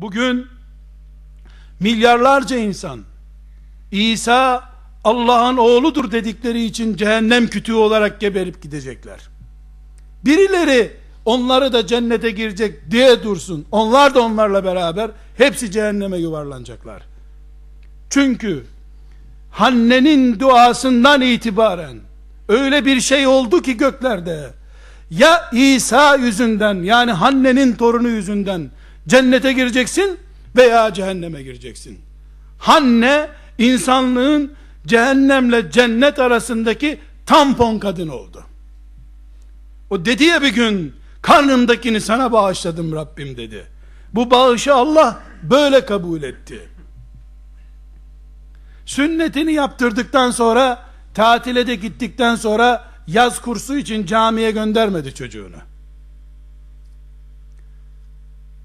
Bugün milyarlarca insan İsa Allah'ın oğludur dedikleri için cehennem kütüğü olarak geberip gidecekler. Birileri onları da cennete girecek diye dursun. Onlar da onlarla beraber hepsi cehenneme yuvarlanacaklar. Çünkü Hanne'nin duasından itibaren öyle bir şey oldu ki göklerde ya İsa yüzünden yani Hanne'nin torunu yüzünden cennete gireceksin veya cehenneme gireceksin. Hanne insanlığın cehennemle cennet arasındaki tampon kadın oldu. O dedi ya bir gün karnımdakini sana bağışladım Rabbim dedi. Bu bağışı Allah böyle kabul etti. Sünnetini yaptırdıktan sonra tatile de gittikten sonra yaz kursu için camiye göndermedi çocuğunu.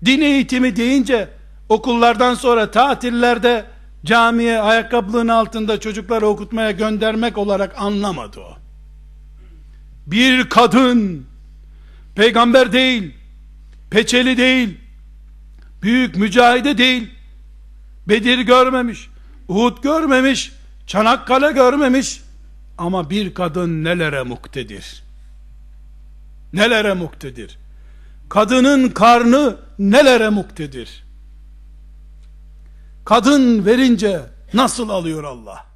Din eğitimi deyince okullardan sonra tatillerde camiye ayakkabılığın altında çocukları okutmaya göndermek olarak anlamadı o. Bir kadın peygamber değil, peçeli değil, büyük mücahide değil, Bedir görmemiş, Uhud görmemiş, Çanakkale görmemiş, ama bir kadın nelere muktedir? Nelere muktedir? Kadının karnı nelere muktedir? Kadın verince nasıl alıyor Allah?